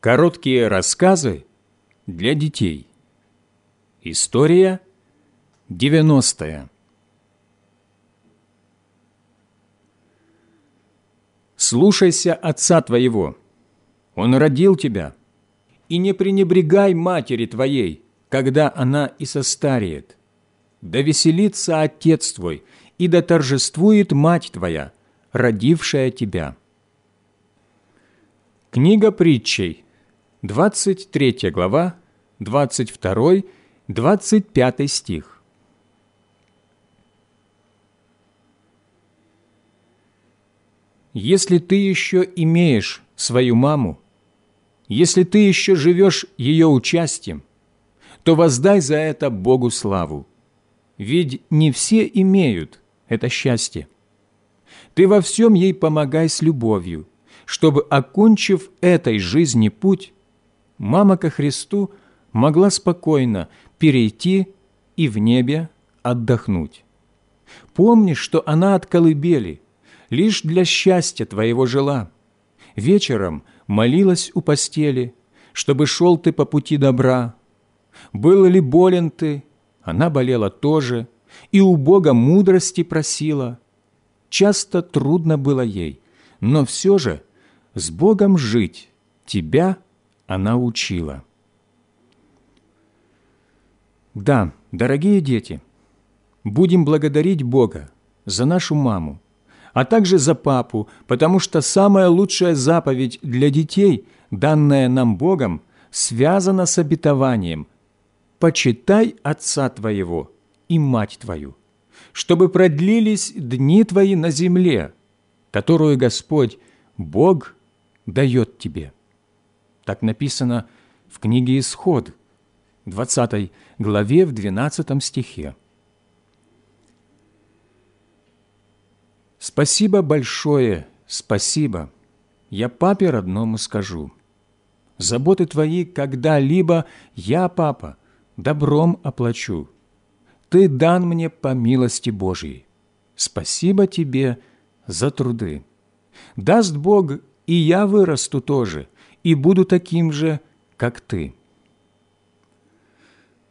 Короткие рассказы для детей. История 90. Слушайся отца твоего. Он родил тебя. И не пренебрегай матери твоей, когда она и состареет. Да веселится отец твой, и да торжествует мать твоя, родившая тебя. Книга притчей – 23 глава, 22, 25 стих. Если ты еще имеешь свою маму, если ты еще живешь ее участием, то воздай за это Богу славу. Ведь не все имеют это счастье. Ты во всем ей помогай с любовью, чтобы, окончив этой жизни путь, мама ко Христу могла спокойно перейти и в небе отдохнуть. Помни, что она от колыбели, лишь для счастья твоего жила. Вечером молилась у постели, чтобы шел ты по пути добра. Был ли болен ты, она болела тоже, и у Бога мудрости просила. Часто трудно было ей, но все же с Богом жить тебя – она учила. Да, дорогие дети, будем благодарить Бога за нашу маму, а также за папу, потому что самая лучшая заповедь для детей, данная нам Богом, связана с обетованием «Почитай отца твоего и мать твою, чтобы продлились дни твои на земле, которую Господь, Бог, дает тебе». Так написано в книге «Исход», 20 главе, в 12 стихе. «Спасибо большое, спасибо, я папе родному скажу. Заботы твои когда-либо я, папа, добром оплачу. Ты дан мне по милости Божьей. Спасибо тебе за труды. Даст Бог, и я вырасту тоже, и буду таким же, как ты».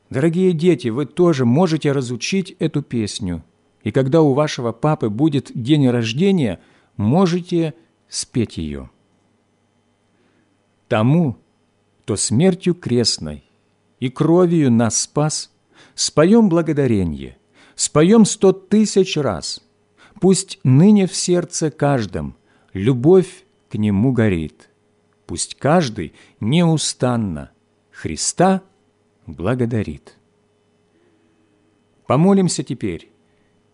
Дорогие дети, вы тоже можете разучить эту песню, и когда у вашего папы будет день рождения, можете спеть ее. Тому, кто смертью крестной и кровью нас спас, споем благодаренье, споем сто тысяч раз. Пусть ныне в сердце каждом любовь к Нему горит пусть каждый неустанно Христа благодарит. Помолимся теперь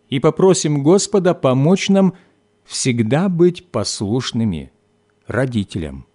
и попросим Господа помочь нам всегда быть послушными родителям.